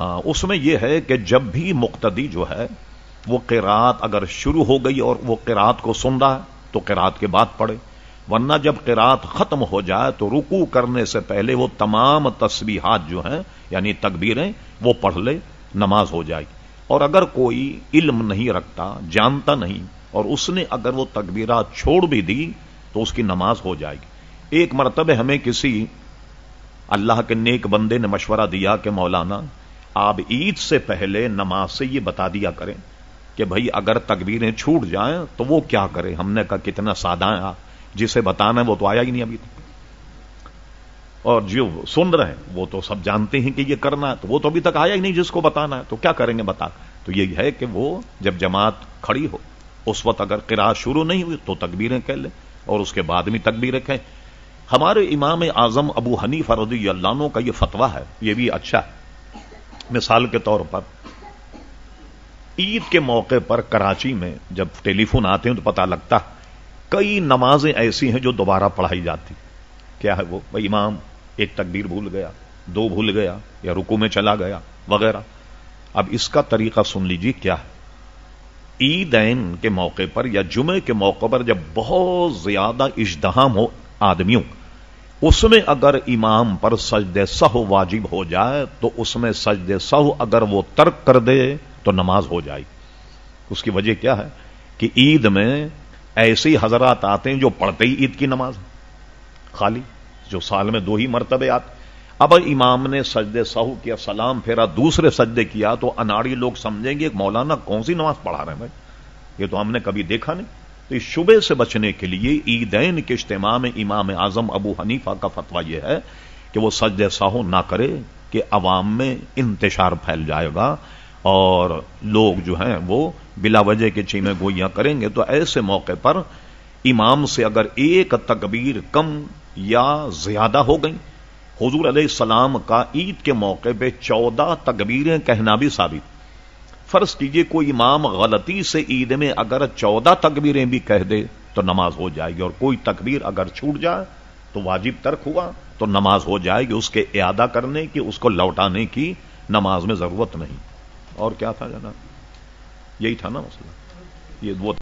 ہاں اس میں یہ ہے کہ جب بھی مقتدی جو ہے، وہ قرات اگر شروع ہو گئی اور وہ قرات کو سن رہا ہے، تو قرات کے بعد پڑھے۔ ورنہ جب قرات ختم ہو جائے، تو رکو کرنے سے پہلے وہ تمام تسبیحات جو ہیں یعنی تکبیریں، وہ پڑھ لے، نماز ہو جائے۔ گی اور اگر کوئی علم نہیں رکھتا، جانتا نہیں، اور اس نے اگر وہ تکبیرات چھوڑ بھی دی، تو اس کی نماز ہو جائے گی۔ ایک مرتبہ ہمیں کسی اللہ کے نیک بندے نے مشورہ دیا کہ مولانا، آپ عید سے پہلے نماز سے یہ بتا دیا کریں کہ بھائی اگر تکبیریں چھوٹ جائیں تو وہ کیا کرے؟ ہم نے کہا کتنا سادہ ہے آپ، جسے بتانا ہے وہ تو آیا ہی نہیں ابھی تک۔ اور جو سن رہے ہیں، وہ تو سب جانتے ہیں کہ یہ کرنا ہے، تو وہ تو ابھی تک آیا ہی نہیں جس کو بتانا ہے۔ تو کیا کریں گے بتا؟ تو یہ ہے کہ وہ جب جماعت کھڑی ہو، اس وقت اگر قرآ شروع نہیں ہوئی تو تکبیریں کہہ لیں اور اس کے بعد بھی تکبیریں کہیں۔ ہمارے امام اعظم ابو حنیف رضی اللہ کا یہ فتویٰ ہے، یہ بھی اچھا ہے۔ مثال کے طور پر، عید کے موقع پر کراچی میں جب ٹیلی فون آتے ہیں تو پتا لگتا کئی نمازیں ایسی ہیں جو دوبارہ پڑھائی جاتی۔ کیا ہے وہ؟ بھائی امام، ایک تکبیر بھول گیا، دو بھول گیا، یا رکو میں چلا گیا، وغیرہ۔ اب اس کا طریقہ سن لیجیے کیا ہے؟ عید کے موقع پر یا جمعے کے موقع پر جب بہت زیادہ اجتہام ہو آدمیوں کا اس میں اگر امام پر سجد سہو واجب ہو جائے، تو اس میں سجد سہو اگر وہ ترک کر دے، تو نماز ہو جائے اس کی وجہ کیا ہے؟ کہ عید میں ایسے حضرات آتے ہیں جو پڑھتے ہی عید کی نماز خالی جو سال میں دو ہی مرتبے آتے اب امام نے سجد سہو کیا، سلام پھیرا، دوسرے سجدے کیا، تو اناڑی لوگ سمجھیں گے، مولانا کون سی نماز پڑھا رہے ہیں بھائی؟ یہ تو ہم نے کبھی دیکھا نہیں۔ تو اس شبے سے بچنے کے لیے عیدین کے اجتماع میں امام اعظم ابو حنیفہ کا فتویٰ یہ ہے کہ وہ سجد ساہو نہ کرے کہ عوام میں انتشار پھیل جائے گا اور لوگ جو ہیں وہ بلا وجہ کے چیمیں گوئیاں کریں گے تو ایسے موقع پر امام سے اگر ایک تکبیر کم یا زیادہ ہو گئی حضور علیہ السلام کا عید کے موقع پہ چودہ تکبیریں کہنا بھی ثابت۔ فرض کیجیے کوئی امام غلطی سے عید میں اگر چودہ تکبیریں بھی کہہ دے تو نماز ہو جائے گی اور کوئی تکبیر اگر چھوٹ جائے تو واجب ترک ہوا تو نماز ہو جائے گی، اس کے اعادہ کرنے کی، اس کو لوٹانے کی نماز میں ضرورت نہیں۔ اور کیا تھا جناب؟ یہی تھا نا مسئلہ۔ یہ وہ